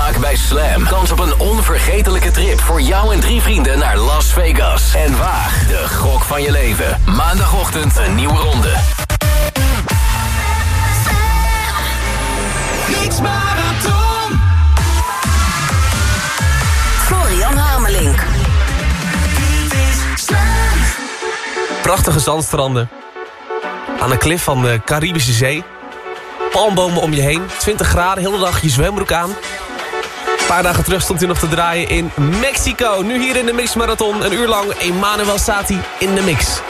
Maak bij Slam kans op een onvergetelijke trip voor jou en drie vrienden naar Las Vegas. En waag de gok van je leven. Maandagochtend een nieuwe ronde. Marathon. Florian Hamelink. Prachtige zandstranden. Aan een klif van de Caribische Zee. Palmbomen om je heen. 20 graden, hele dag je zwembroek aan. Paar dagen terug stond hij nog te draaien in Mexico. Nu hier in de Mix Marathon. Een uur lang Emmanuel Sati in de mix.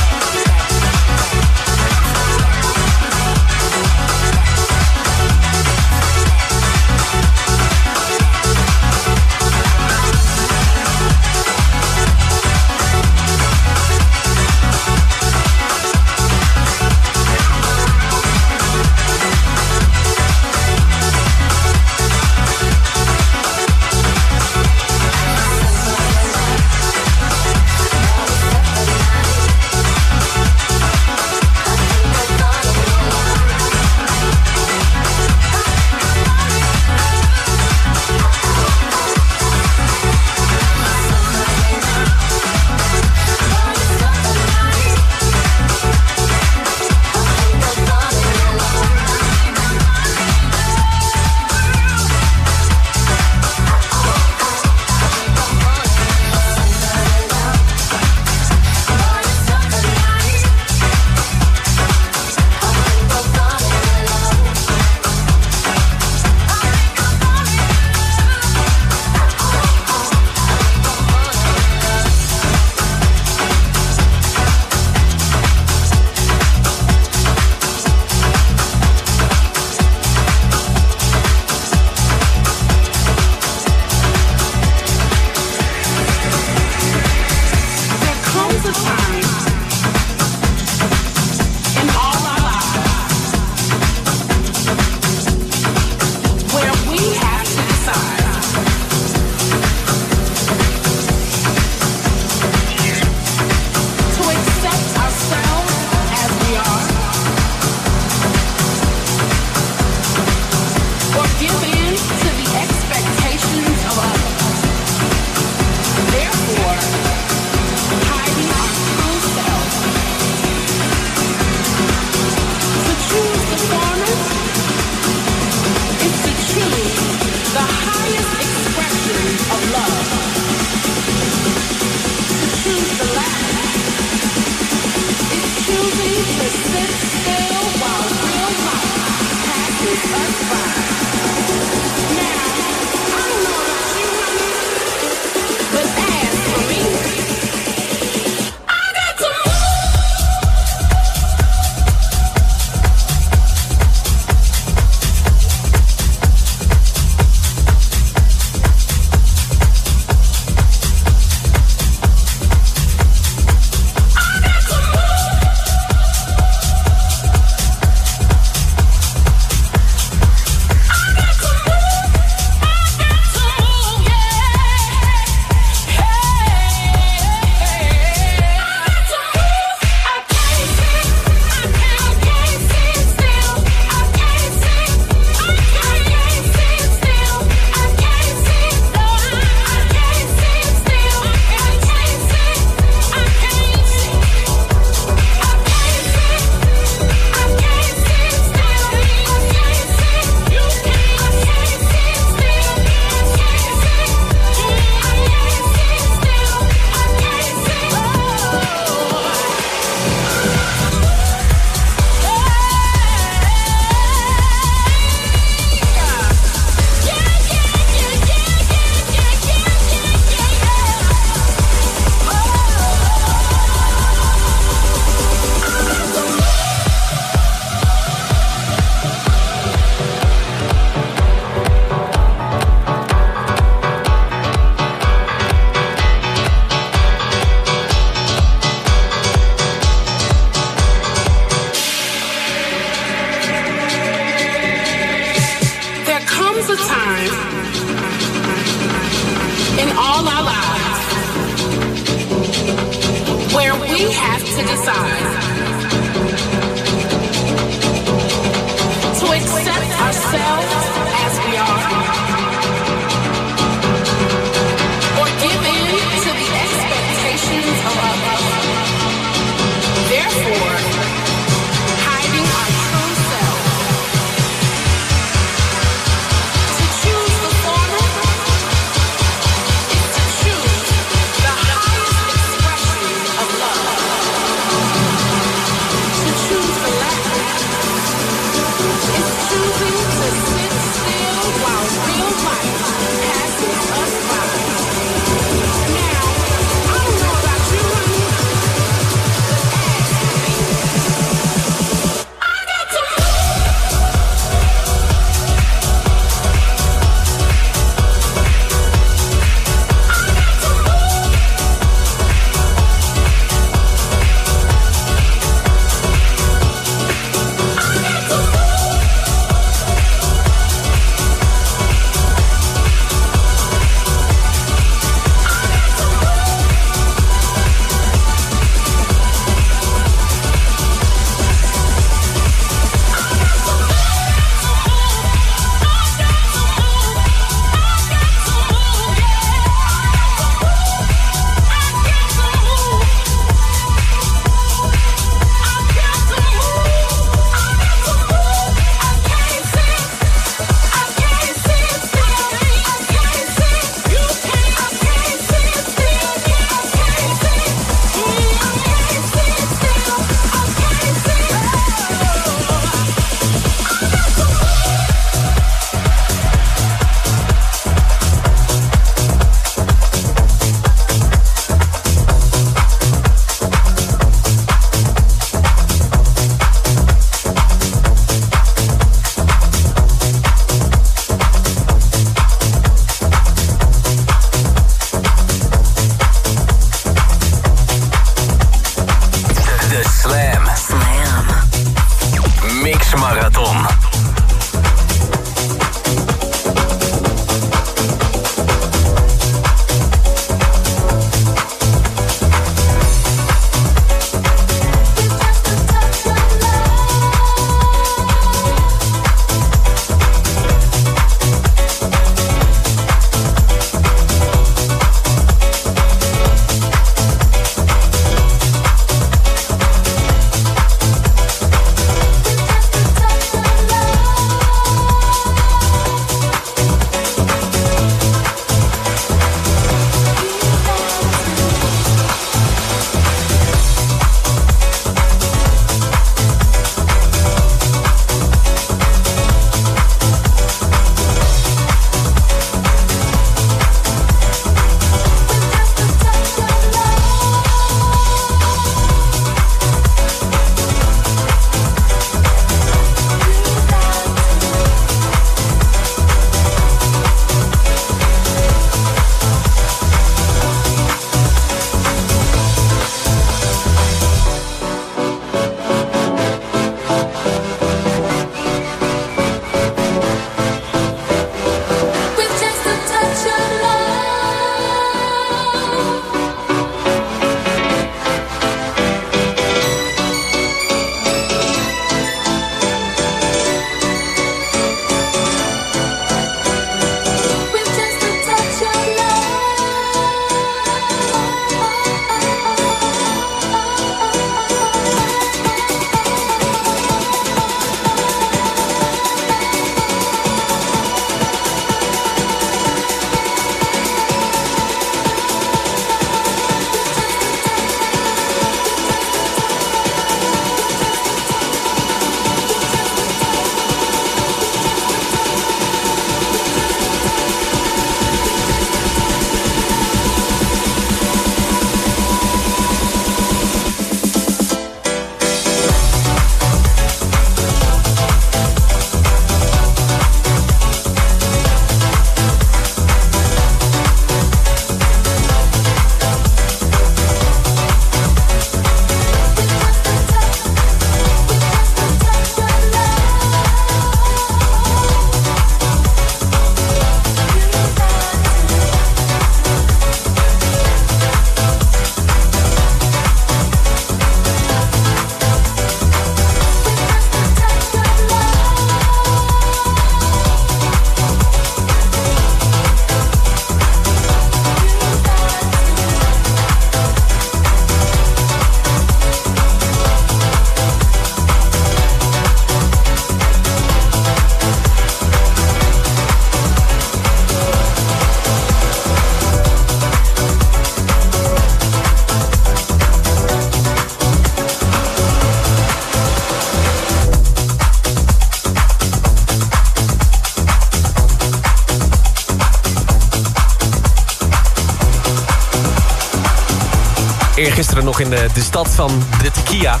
Nog in de, de stad van de tequila.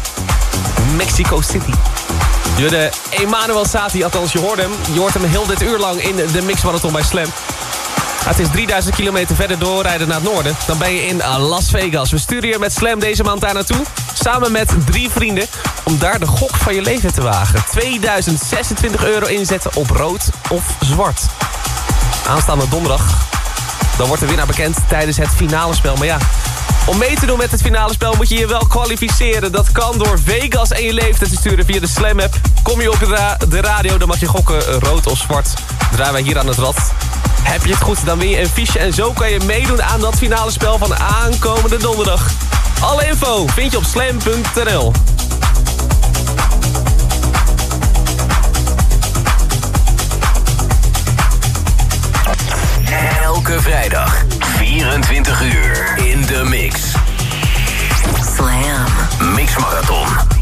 Mexico City. De Emmanuel Sati, althans je hoort hem. Je hoort hem heel dit uur lang in de mixmarathon bij Slam. Het is 3000 kilometer verder doorrijden naar het noorden. Dan ben je in Las Vegas. We sturen je met Slam deze maand daar naartoe. Samen met drie vrienden. Om daar de gok van je leven te wagen. 2026 euro inzetten op rood of zwart. Aanstaande donderdag. Dan wordt de winnaar bekend tijdens het finale spel. Maar ja, om mee te doen met het finale spel moet je je wel kwalificeren. Dat kan door Vegas en je leeftijd te sturen via de Slam app. Kom je op de radio, dan mag je gokken rood of zwart. Draaien wij hier aan het rad. Heb je het goed, dan win je een fiche. En zo kan je meedoen aan dat finale spel van aankomende donderdag. Alle info vind je op slam.nl. Elke vrijdag, 24 uur, de mix. Slam. Mix Marathon.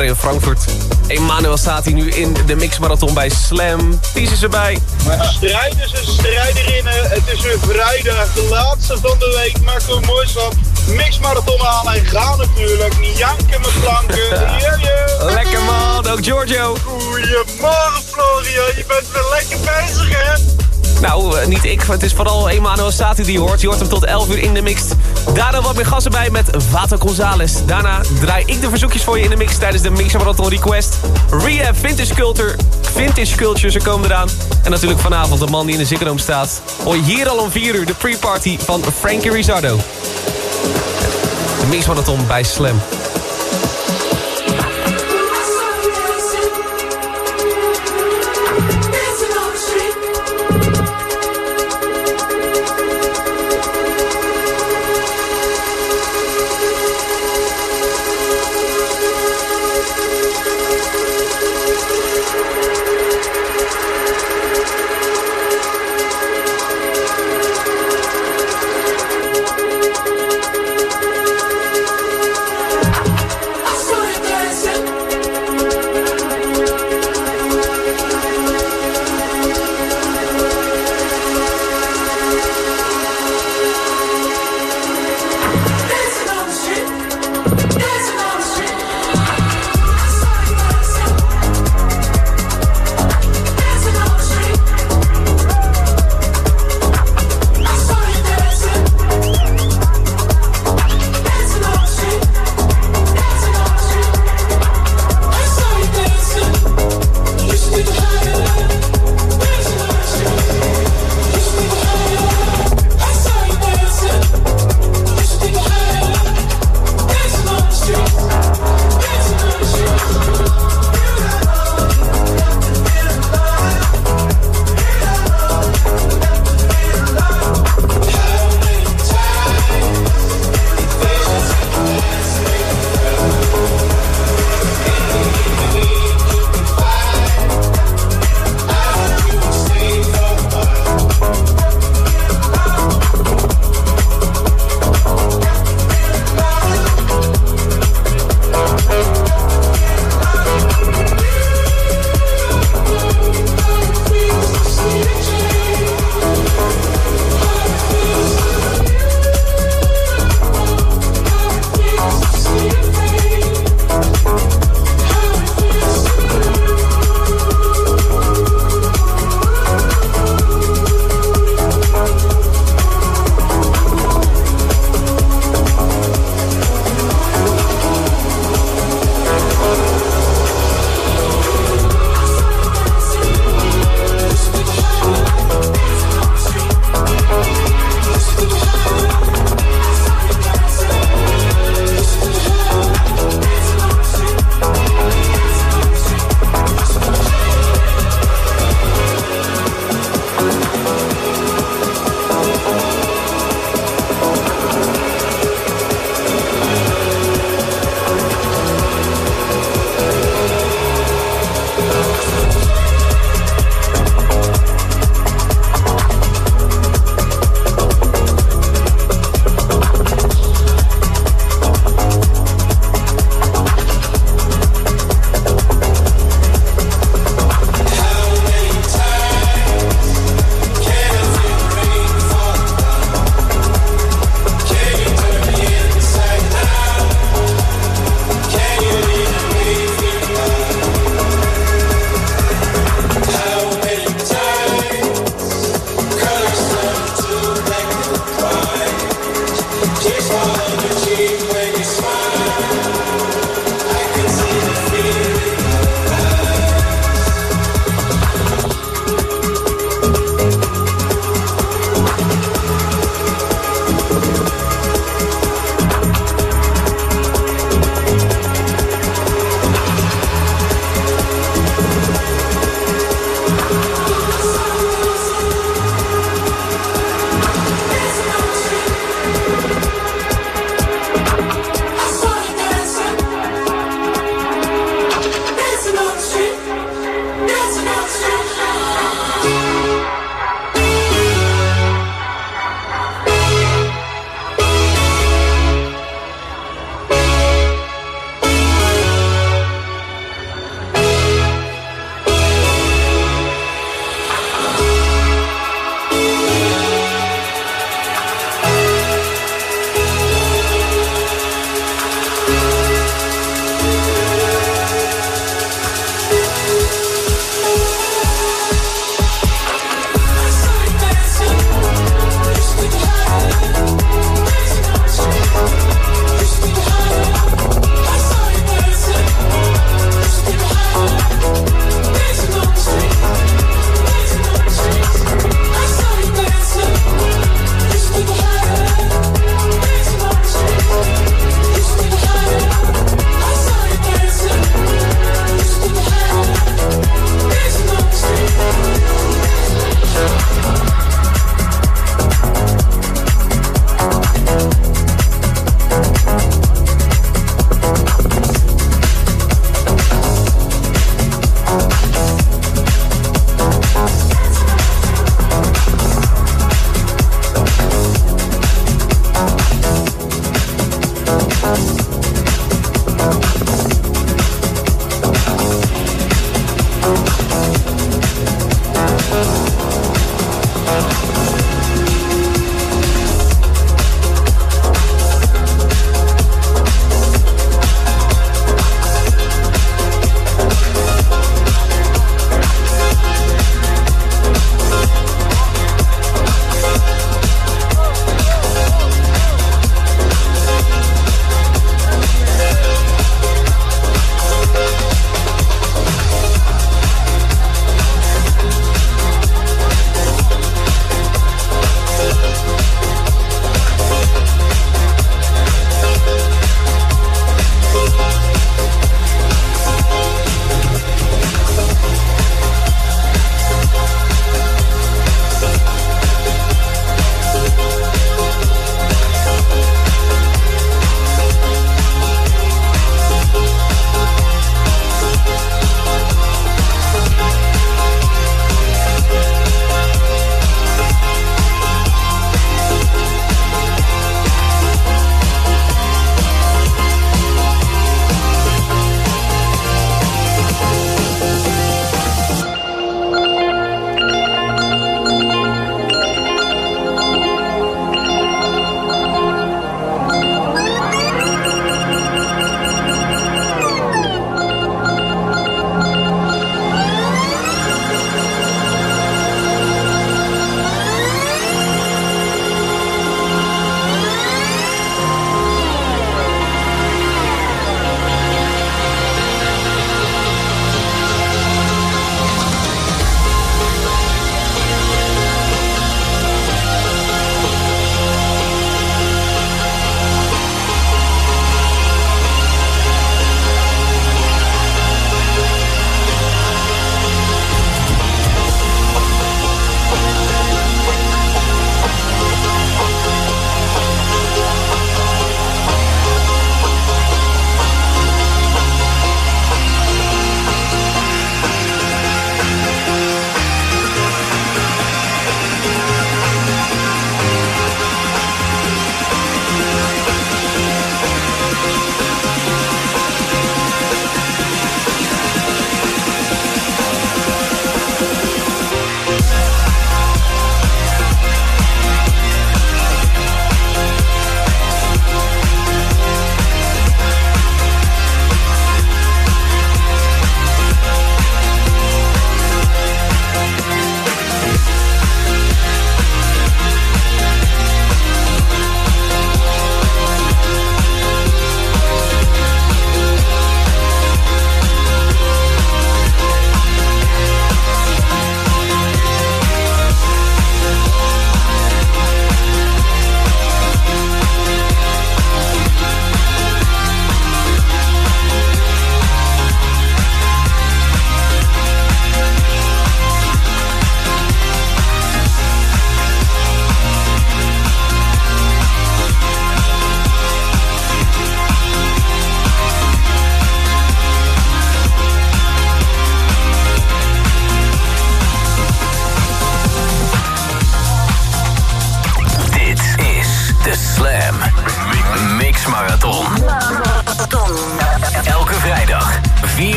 In Frankfurt. Emmanuel staat hier nu in de mixmarathon bij Slam. Ties is erbij. Strijders en strijderinnen, het is weer vrijdag, de laatste van de week. Maak er moois van. Mixmarathon halen en gaan natuurlijk. Janken met planken. Yeah, yeah. Lekker man, ook Giorgio. Goedemorgen Florian, je bent weer lekker bezig hè? Nou, eh, niet ik, het is vooral Emmanuel Stati die hoort. Je hoort hem tot 11 uur in de mix. Daarna wat meer gassen bij met Vato Gonzales. Daarna draai ik de verzoekjes voor je in de mix tijdens de Mix Marathon Request. Rehab Vintage Culture, Vintage Culture, ze komen eraan. En natuurlijk vanavond de man die in de Dome staat. Hoor hier al om 4 uur de pre-party van Frankie Rizzardo. De Mix Marathon bij Slam.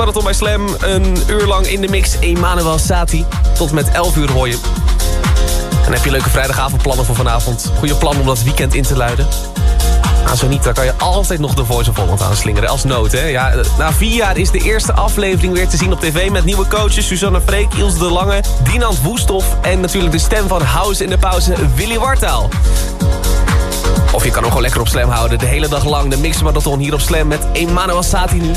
Marathon bij Slam. Een uur lang in de mix. Emanuel Sati. Tot met 11 uur hoor je. En heb je leuke vrijdagavondplannen voor vanavond? Goede plan om dat weekend in te luiden? Nou, zo niet, dan kan je altijd nog de Voice of Holland aanslingeren. Als nood, hè? Ja, na vier jaar is de eerste aflevering weer te zien op tv... met nieuwe coaches Susanne Freek, Ilse de Lange, Dinant Woesthof... en natuurlijk de stem van House in de pauze, Willy Wartaal. Of je kan hem gewoon lekker op Slam houden. De hele dag lang de Mix Marathon hier op Slam met Emanuel Sati nu.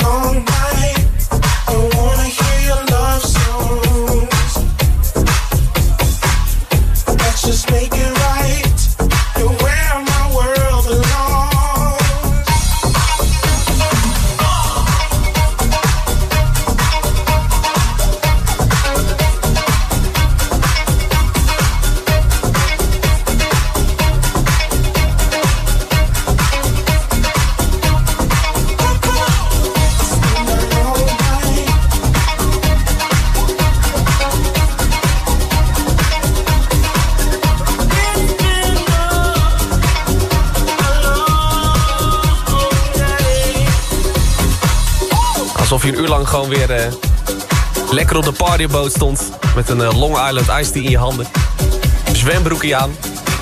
alone. Gewoon weer eh, lekker op de partyboot stond. Met een eh, Long Island Ice Tea in je handen. Zwembroekje aan.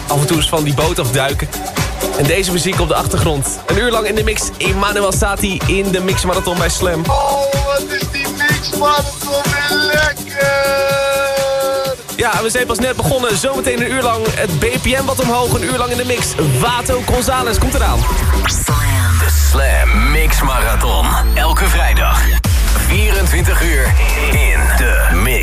Af en toe eens van die boot afduiken. En deze muziek op de achtergrond. Een uur lang in de mix. Emmanuel Sati in de Mix Marathon bij Slam. Oh, wat is die mixmarathon weer lekker! Ja, we zijn pas net begonnen. Zometeen een uur lang het BPM wat omhoog. Een uur lang in de mix. Vato González komt eraan. De Slam Mix Marathon. Elke vrijdag. 24 uur in de Mix.